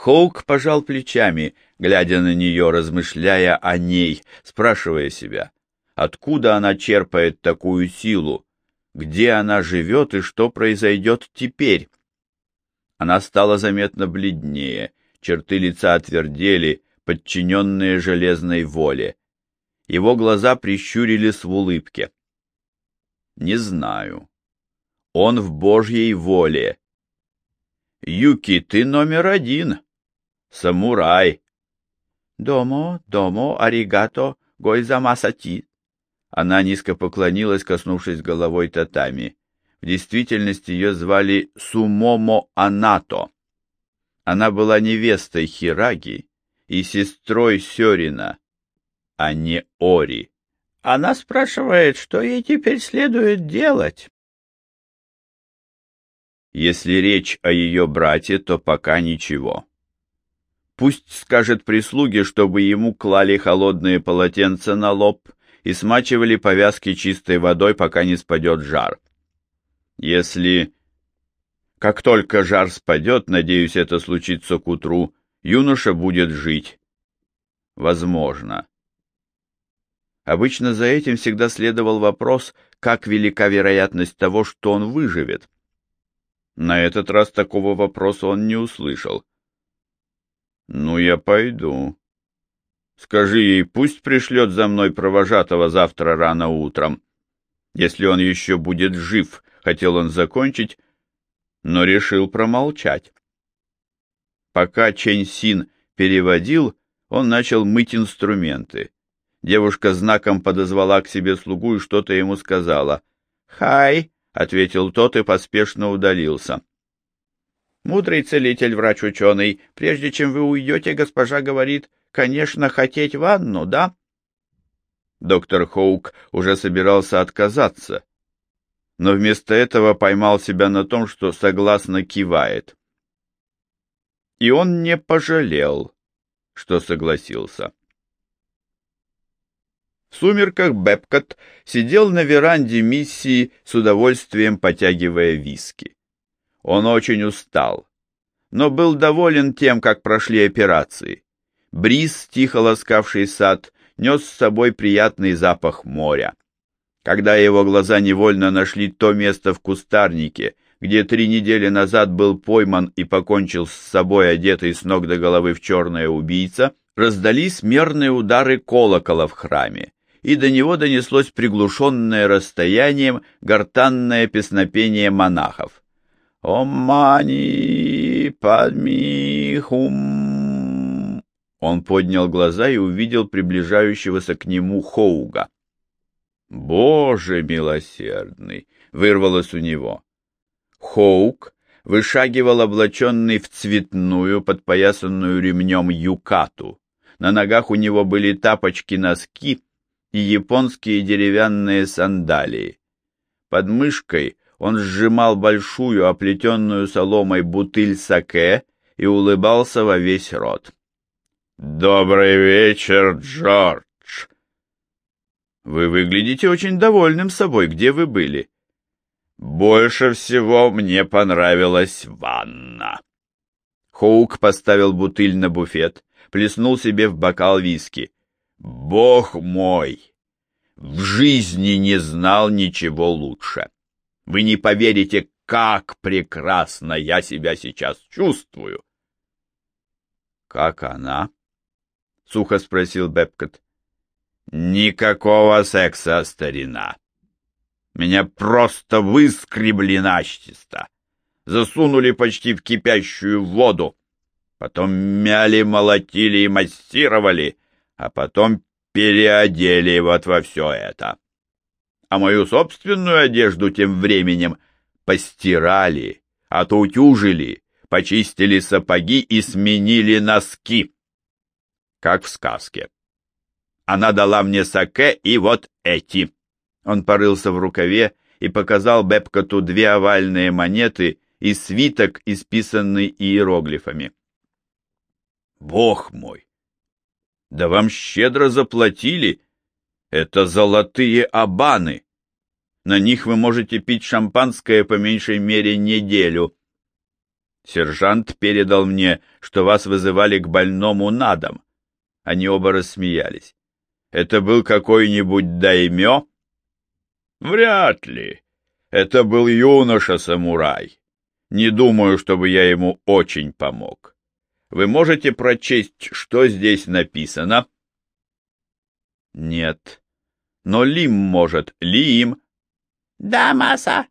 Хоук пожал плечами, глядя на нее, размышляя о ней, спрашивая себя, откуда она черпает такую силу, где она живет и что произойдет теперь. Она стала заметно бледнее, черты лица отвердели, подчиненные железной воле. Его глаза прищурились в улыбке. Не знаю. Он в Божьей воле. Юки, ты номер один. Самурай. Домо, домо, аригато, гойзамасати. Она низко поклонилась, коснувшись головой татами. В действительности ее звали Сумомо Анато. Она была невестой Хираги и сестрой Сёрина, а не Ори. Она спрашивает, что ей теперь следует делать. Если речь о ее брате, то пока ничего. Пусть скажет прислуге, чтобы ему клали холодные полотенца на лоб и смачивали повязки чистой водой, пока не спадет жар. Если... Как только жар спадет, надеюсь, это случится к утру, юноша будет жить. Возможно. Обычно за этим всегда следовал вопрос, как велика вероятность того, что он выживет. На этот раз такого вопроса он не услышал. «Ну, я пойду. Скажи ей, пусть пришлет за мной провожатого завтра рано утром. Если он еще будет жив, хотел он закончить, но решил промолчать. Пока Чэнь Син переводил, он начал мыть инструменты. Девушка знаком подозвала к себе слугу и что-то ему сказала. «Хай!» — ответил тот и поспешно удалился. «Мудрый целитель, врач-ученый, прежде чем вы уйдете, госпожа говорит, конечно, хотеть ванну, да?» Доктор Хоук уже собирался отказаться, но вместо этого поймал себя на том, что согласно кивает. И он не пожалел, что согласился. В сумерках Бепкот сидел на веранде миссии с удовольствием потягивая виски. Он очень устал, но был доволен тем, как прошли операции. Бриз, тихо ласкавший сад, нес с собой приятный запах моря. Когда его глаза невольно нашли то место в кустарнике, где три недели назад был пойман и покончил с собой одетый с ног до головы в черное убийца, раздались мерные удары колокола в храме и до него донеслось приглушенное расстоянием гортанное песнопение монахов. «О мани падмихум!» Он поднял глаза и увидел приближающегося к нему Хоуга. «Боже милосердный!» — вырвалось у него. Хоук вышагивал облаченный в цветную, подпоясанную ремнем юкату. На ногах у него были тапочки-носки, и японские деревянные сандалии. Под мышкой он сжимал большую оплетенную соломой бутыль саке и улыбался во весь рот. «Добрый вечер, Джордж!» «Вы выглядите очень довольным собой. Где вы были?» «Больше всего мне понравилась ванна». Хоук поставил бутыль на буфет, плеснул себе в бокал виски. Бог мой! В жизни не знал ничего лучше. Вы не поверите, как прекрасно я себя сейчас чувствую. Как она? Сухо спросил Бепкот. Никакого секса, старина. Меня просто выскребли начисто. Засунули почти в кипящую воду. Потом мяли, молотили и массировали — а потом переодели вот во все это. А мою собственную одежду тем временем постирали, отутюжили, почистили сапоги и сменили носки. Как в сказке. Она дала мне саке и вот эти. Он порылся в рукаве и показал Бепкоту две овальные монеты и свиток, исписанный иероглифами. Бог мой! Да вам щедро заплатили. Это золотые абаны. На них вы можете пить шампанское по меньшей мере неделю. Сержант передал мне, что вас вызывали к больному на дом. Они оба рассмеялись. Это был какой-нибудь даймё? Вряд ли. Это был юноша-самурай. Не думаю, чтобы я ему очень помог. Вы можете прочесть, что здесь написано? Нет. Но Лим может. Лим. Да, Маса.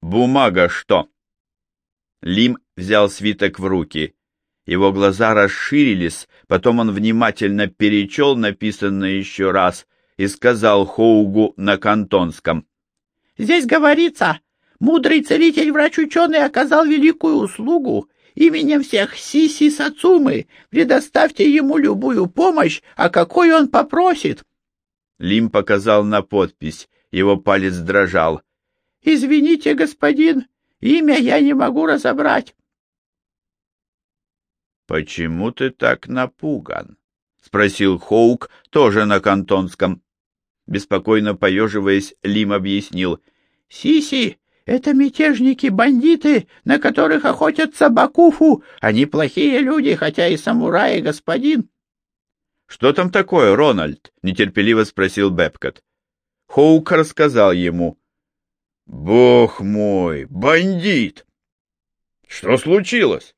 Бумага что? Лим взял свиток в руки. Его глаза расширились, потом он внимательно перечел написанное еще раз и сказал Хоугу на кантонском. «Здесь говорится, мудрый целитель врач-ученый оказал великую услугу Именем всех Сиси Сацумы предоставьте ему любую помощь, а какой он попросит. Лим показал на подпись, его палец дрожал. — Извините, господин, имя я не могу разобрать. — Почему ты так напуган? — спросил Хоук, тоже на кантонском. Беспокойно поеживаясь, Лим объяснил. — Сиси это мятежники-бандиты, на которых охотятся Бакуфу. Они плохие люди, хотя и самураи, господин. — Что там такое, Рональд? — нетерпеливо спросил Бепкот. Хоук рассказал ему. — Бог мой, бандит! — Что случилось?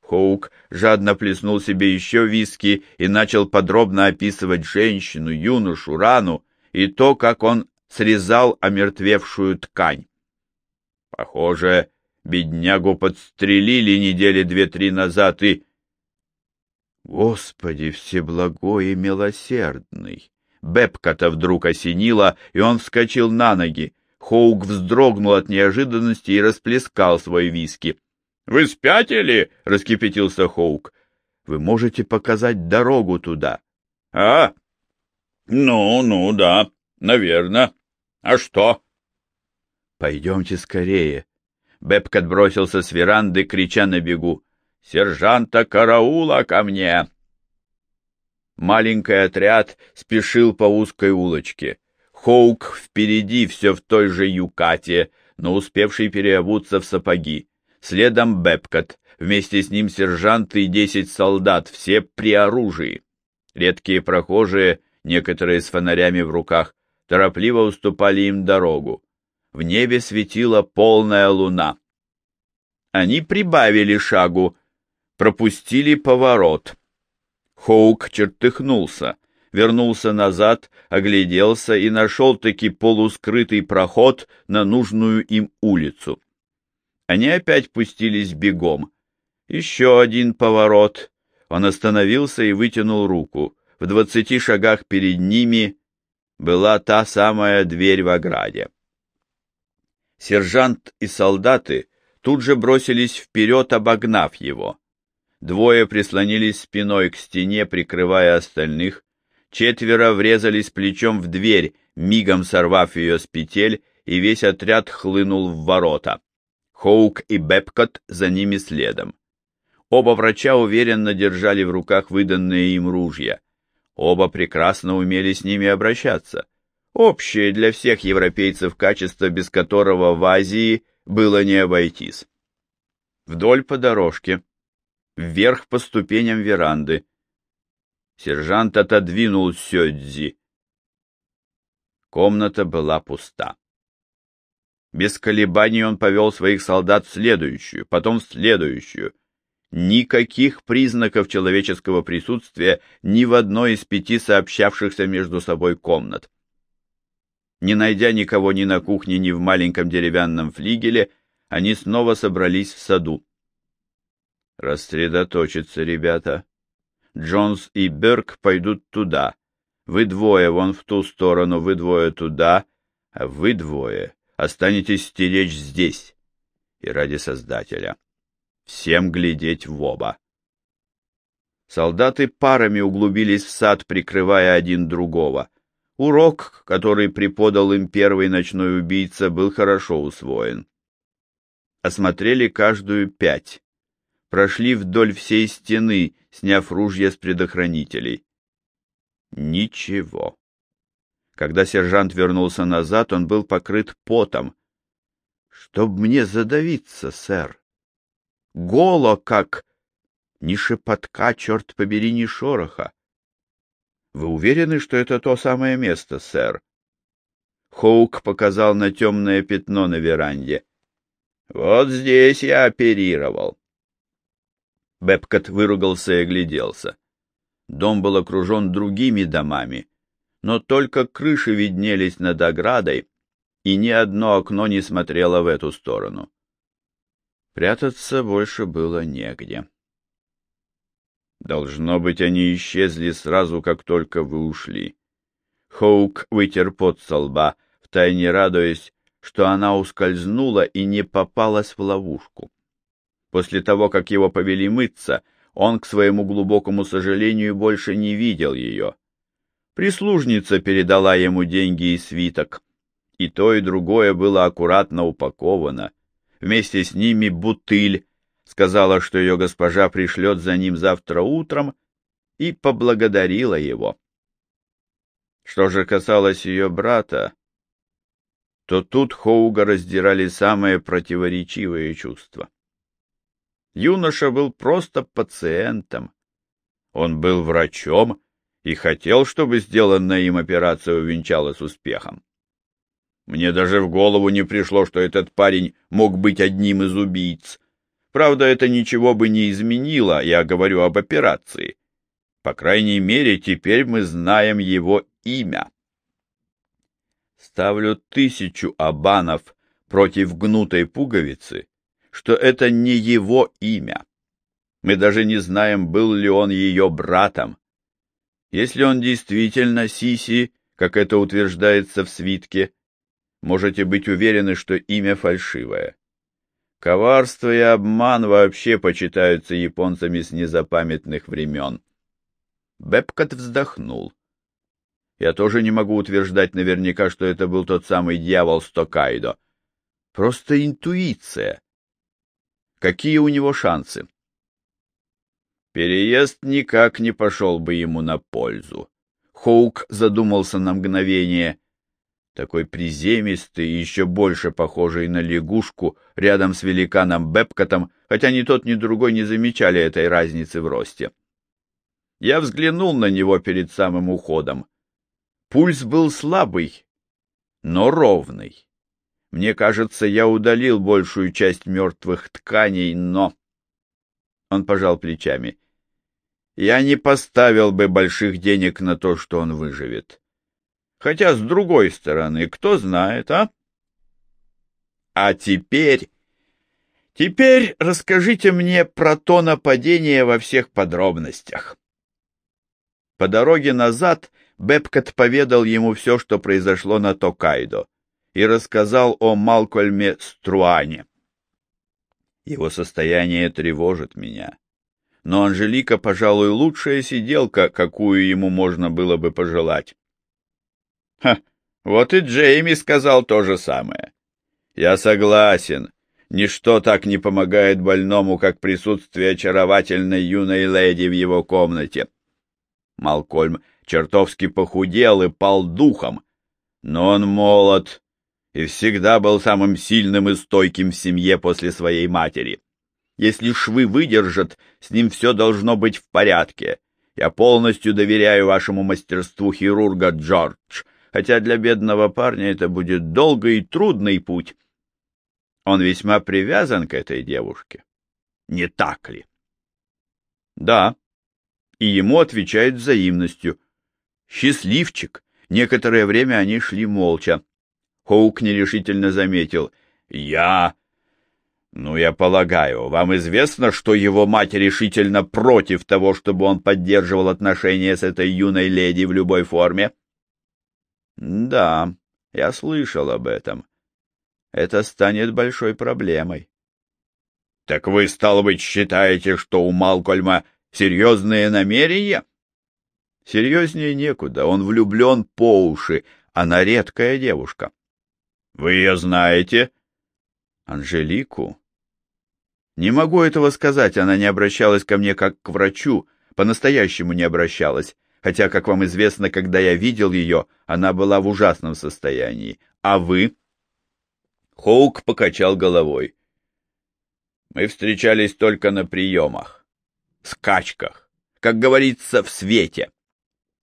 Хоук жадно плеснул себе еще виски и начал подробно описывать женщину, юношу, рану и то, как он срезал омертвевшую ткань. Похоже, беднягу подстрелили недели две-три назад и... Господи всеблагой и милосердный! Бепка-то вдруг осенило, и он вскочил на ноги. Хоук вздрогнул от неожиданности и расплескал свой виски. — Вы спятили? — раскипятился Хоук. — Вы можете показать дорогу туда. — А? Ну, ну, да, наверное. А что? «Пойдемте скорее!» Бепкот бросился с веранды, крича на бегу. «Сержанта караула ко мне!» Маленький отряд спешил по узкой улочке. Хоук впереди все в той же юкате, но успевший переобуться в сапоги. Следом Бепкот, вместе с ним сержант и десять солдат, все при оружии. Редкие прохожие, некоторые с фонарями в руках, торопливо уступали им дорогу в небе светила полная луна. Они прибавили шагу, пропустили поворот. Хоук чертыхнулся, вернулся назад, огляделся и нашел-таки полускрытый проход на нужную им улицу. Они опять пустились бегом. Еще один поворот. Он остановился и вытянул руку. В двадцати шагах перед ними была та самая дверь в ограде. Сержант и солдаты тут же бросились вперед, обогнав его. Двое прислонились спиной к стене, прикрывая остальных. Четверо врезались плечом в дверь, мигом сорвав ее с петель, и весь отряд хлынул в ворота. Хоук и Бепкот за ними следом. Оба врача уверенно держали в руках выданные им ружья. Оба прекрасно умели с ними обращаться общее для всех европейцев качество, без которого в Азии было не обойтись. Вдоль по дорожке, вверх по ступеням веранды. Сержант отодвинул Сёдзи. Комната была пуста. Без колебаний он повел своих солдат в следующую, потом в следующую. Никаких признаков человеческого присутствия ни в одной из пяти сообщавшихся между собой комнат. Не найдя никого ни на кухне, ни в маленьком деревянном флигеле, они снова собрались в саду. Рассредоточиться, ребята. Джонс и Берк пойдут туда. Вы двое вон в ту сторону, вы двое туда, а вы двое останетесь стеречь здесь. И ради Создателя. Всем глядеть в оба. Солдаты парами углубились в сад, прикрывая один другого. Урок, который преподал им первый ночной убийца, был хорошо усвоен. Осмотрели каждую пять. Прошли вдоль всей стены, сняв ружья с предохранителей. Ничего. Когда сержант вернулся назад, он был покрыт потом. — Чтоб мне задавиться, сэр. голо, как... Ни шепотка, черт побери, ни шороха. Вы уверены, что это то самое место, сэр? Хоук показал на темное пятно на веранде. Вот здесь я оперировал. Бепкот выругался и огляделся. Дом был окружен другими домами, но только крыши виднелись над оградой, и ни одно окно не смотрело в эту сторону. Прятаться больше было негде. Должно быть, они исчезли сразу, как только вы ушли. Хоук вытер пот со лба, втайне радуясь, что она ускользнула и не попалась в ловушку. После того, как его повели мыться, он, к своему глубокому сожалению, больше не видел ее. Прислужница передала ему деньги и свиток. И то, и другое было аккуратно упаковано. Вместе с ними бутыль, сказала, что ее госпожа пришлет за ним завтра утром, и поблагодарила его. Что же касалось ее брата, то тут Хоуга раздирали самые противоречивые чувства. Юноша был просто пациентом. Он был врачом и хотел, чтобы сделанная им операция увенчалась успехом. Мне даже в голову не пришло, что этот парень мог быть одним из убийц. Правда, это ничего бы не изменило, я говорю об операции. По крайней мере, теперь мы знаем его имя. Ставлю тысячу абанов против гнутой пуговицы, что это не его имя. Мы даже не знаем, был ли он ее братом. Если он действительно Сиси, как это утверждается в свитке, можете быть уверены, что имя фальшивое. Коварство и обман вообще почитаются японцами с незапамятных времен. Бепкот вздохнул. Я тоже не могу утверждать наверняка, что это был тот самый дьявол Стокайдо. Просто интуиция. Какие у него шансы? Переезд никак не пошел бы ему на пользу. Хоук задумался на мгновение. Такой приземистый и еще больше похожий на лягушку рядом с великаном Бепкотом, хотя ни тот, ни другой не замечали этой разницы в росте. Я взглянул на него перед самым уходом. Пульс был слабый, но ровный. Мне кажется, я удалил большую часть мертвых тканей, но... Он пожал плечами. Я не поставил бы больших денег на то, что он выживет. Хотя, с другой стороны, кто знает, а? А теперь... Теперь расскажите мне про то нападение во всех подробностях. По дороге назад Бепкот поведал ему все, что произошло на Токайдо, и рассказал о Малкольме Струане. Его состояние тревожит меня. Но Анжелика, пожалуй, лучшая сиделка, какую ему можно было бы пожелать. Ха, вот и Джейми сказал то же самое. Я согласен. Ничто так не помогает больному, как присутствие очаровательной юной леди в его комнате. Малкольм чертовски похудел и пал духом, но он молод и всегда был самым сильным и стойким в семье после своей матери. Если швы выдержат, с ним все должно быть в порядке. Я полностью доверяю вашему мастерству хирурга, Джордж, хотя для бедного парня это будет долгий и трудный путь. Он весьма привязан к этой девушке. Не так ли? Да. И ему отвечает взаимностью. Счастливчик. Некоторое время они шли молча. Хоук нерешительно заметил. Я... Ну, я полагаю, вам известно, что его мать решительно против того, чтобы он поддерживал отношения с этой юной леди в любой форме? — да, я слышал об этом. Это станет большой проблемой. Так вы, стало быть, считаете, что у Малкольма серьезные намерения? Серьезнее некуда, он влюблен по уши, она редкая девушка. Вы ее знаете? Анжелику? Не могу этого сказать, она не обращалась ко мне как к врачу, по-настоящему не обращалась хотя, как вам известно, когда я видел ее, она была в ужасном состоянии. А вы? Хоук покачал головой. Мы встречались только на приемах, скачках, как говорится, в свете.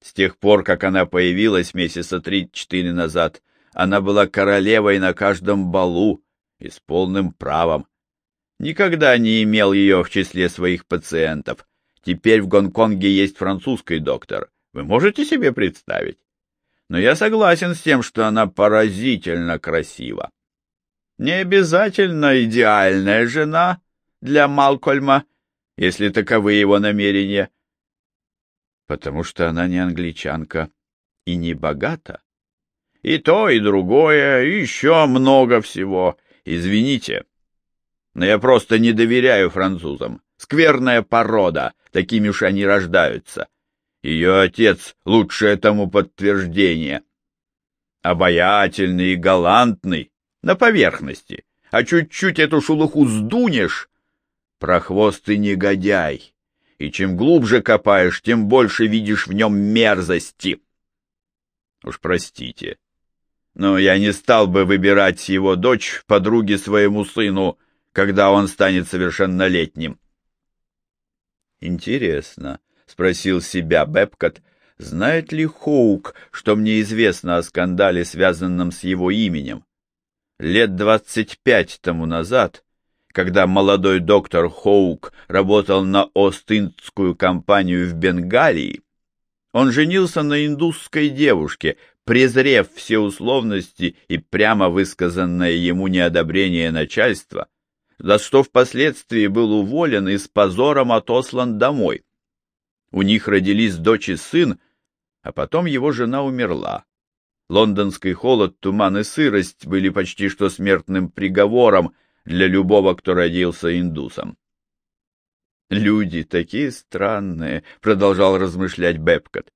С тех пор, как она появилась месяца три-четыре назад, она была королевой на каждом балу и с полным правом. Никогда не имел ее в числе своих пациентов. Теперь в Гонконге есть французский доктор. Вы можете себе представить? Но я согласен с тем, что она поразительно красива. Не обязательно идеальная жена для Малкольма, если таковы его намерения. Потому что она не англичанка и не богата. И то, и другое, и еще много всего. Извините, но я просто не доверяю французам. Скверная порода, такими уж они рождаются. Ее отец — лучшее тому подтверждение. Обаятельный и галантный, на поверхности, а чуть-чуть эту шелуху сдунешь — прохвостый негодяй. И чем глубже копаешь, тем больше видишь в нем мерзости. Уж простите, но я не стал бы выбирать его дочь подруги своему сыну, когда он станет совершеннолетним. Интересно, спросил себя Бепкот, знает ли Хоук, что мне известно о скандале, связанном с его именем? Лет двадцать пять тому назад, когда молодой доктор Хоук работал на Ост-Индскую компанию в Бенгалии, он женился на индусской девушке, презрев все условности и прямо высказанное ему неодобрение начальства, за что впоследствии был уволен и с позором отослан домой. У них родились дочь и сын, а потом его жена умерла. Лондонский холод, туман и сырость были почти что смертным приговором для любого, кто родился индусом. «Люди такие странные», — продолжал размышлять Бепкот.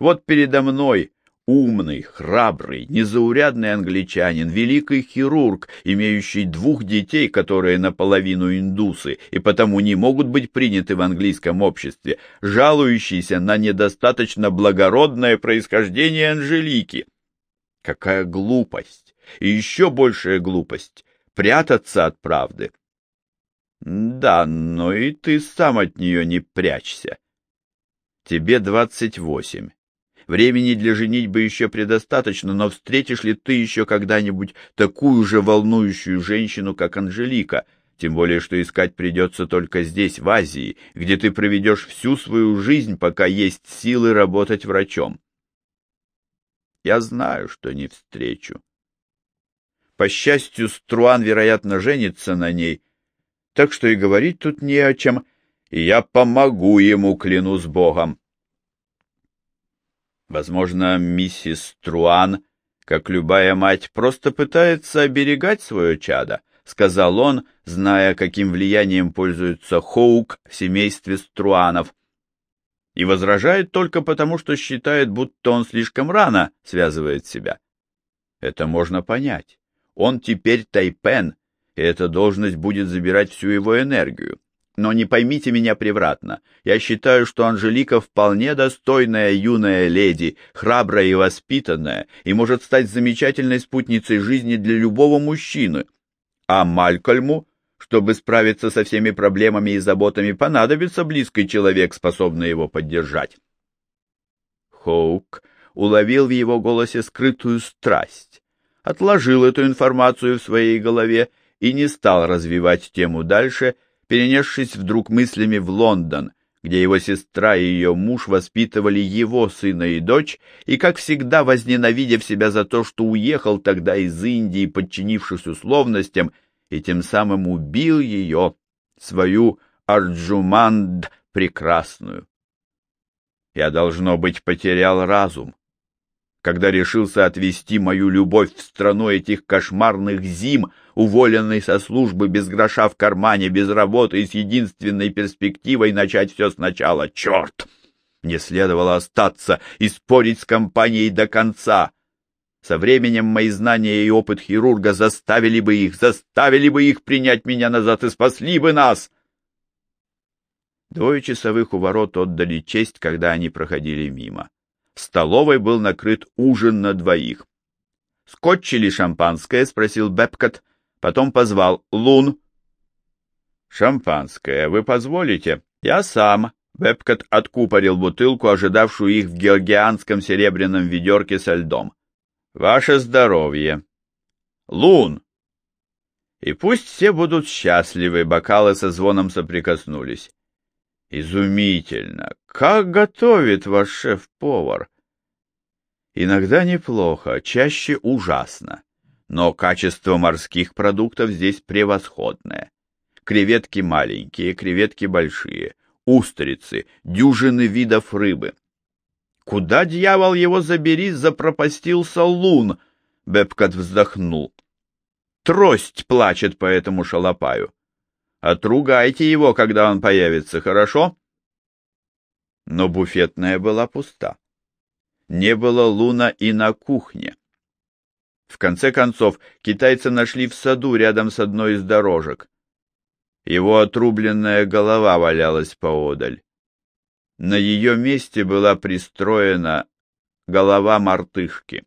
«Вот передо мной умный, храбрый, незаурядный англичанин, великий хирург, имеющий двух детей, которые наполовину индусы и потому не могут быть приняты в английском обществе, жалующийся на недостаточно благородное происхождение Анжелики. Какая глупость! И еще большая глупость — прятаться от правды. Да, но и ты сам от нее не прячься. Тебе двадцать восемь. Времени для женитьбы еще предостаточно, но встретишь ли ты еще когда-нибудь такую же волнующую женщину, как Анжелика, тем более что искать придется только здесь, в Азии, где ты проведешь всю свою жизнь, пока есть силы работать врачом. Я знаю, что не встречу. По счастью, Струан, вероятно, женится на ней, так что и говорить тут не о чем, и я помогу ему, клянусь Богом. Возможно, миссис Труан, как любая мать, просто пытается оберегать свое чадо, сказал он, зная, каким влиянием пользуется Хоук в семействе Струанов, и возражает только потому, что считает, будто он слишком рано связывает себя. Это можно понять. Он теперь Тайпен, и эта должность будет забирать всю его энергию. Но не поймите меня превратно. Я считаю, что Анжелика вполне достойная юная леди, храбрая и воспитанная, и может стать замечательной спутницей жизни для любого мужчины. А Малькольму, чтобы справиться со всеми проблемами и заботами, понадобится близкий человек, способный его поддержать. Хоук уловил в его голосе скрытую страсть, отложил эту информацию в своей голове и не стал развивать тему дальше, — перенесшись вдруг мыслями в Лондон, где его сестра и ее муж воспитывали его сына и дочь, и, как всегда, возненавидев себя за то, что уехал тогда из Индии, подчинившись условностям, и тем самым убил ее, свою Арджуманд прекрасную. Я, должно быть, потерял разум когда решился отвести мою любовь в страну этих кошмарных зим, уволенный со службы без гроша в кармане, без работы и с единственной перспективой начать все сначала. Черт! Мне следовало остаться и спорить с компанией до конца. Со временем мои знания и опыт хирурга заставили бы их, заставили бы их принять меня назад и спасли бы нас. Двое часовых у ворот отдали честь, когда они проходили мимо. В столовой был накрыт ужин на двоих. «Скотч или шампанское?» — спросил Бепкот. Потом позвал «Лун». Шампанское вы позволите? Я сам. Вебкот откупорил бутылку, ожидавшую их в георгианском серебряном ведерке со льдом. Ваше здоровье. Лун! И пусть все будут счастливы, бокалы со звоном соприкоснулись. Изумительно! Как готовит ваш шеф-повар! Иногда неплохо, чаще ужасно. Но качество морских продуктов здесь превосходное. Креветки маленькие, креветки большие, устрицы, дюжины видов рыбы. Куда, дьявол, его забери, запропастился лун? Бепкот вздохнул. Трость плачет по этому шалопаю. Отругайте его, когда он появится, хорошо? Но буфетная была пуста. Не было луна и на кухне. В конце концов, китайцы нашли в саду рядом с одной из дорожек. Его отрубленная голова валялась поодаль. На ее месте была пристроена голова мартышки.